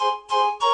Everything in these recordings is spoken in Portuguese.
Música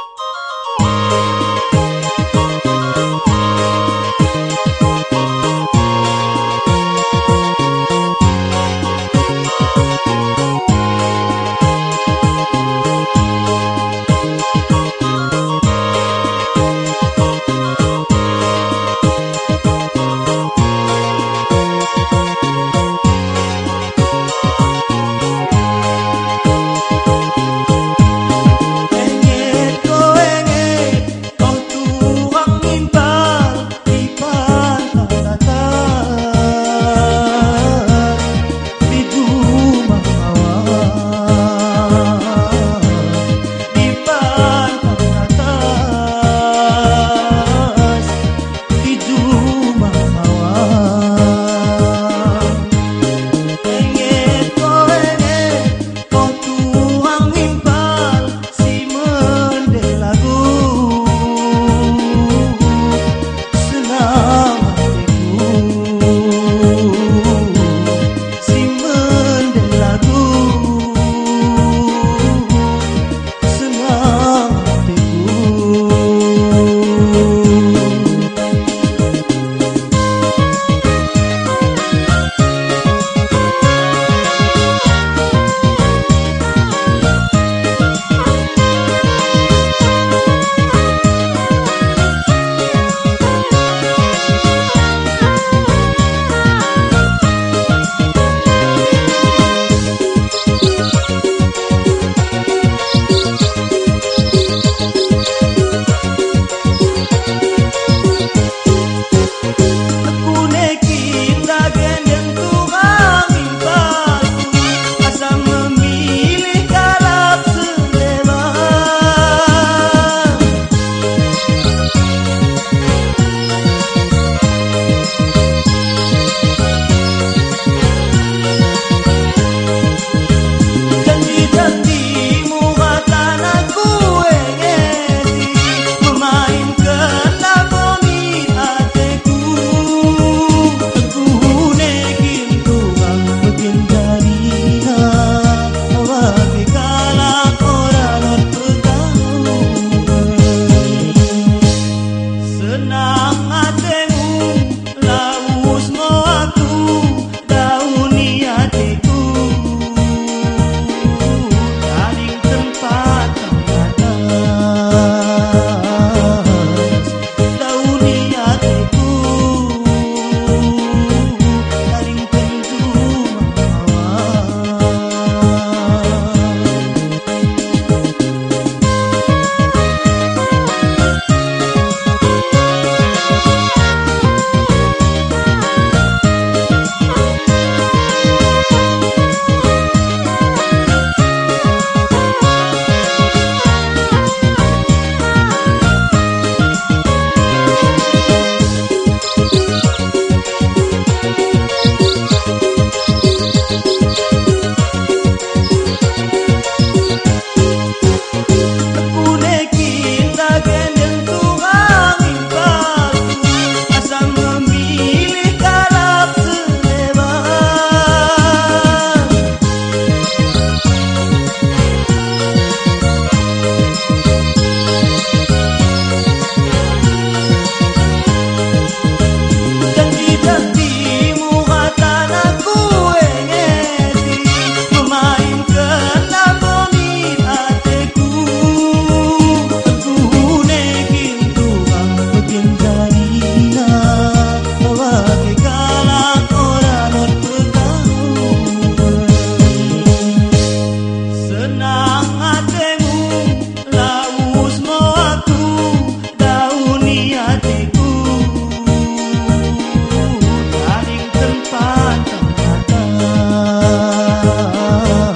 amar.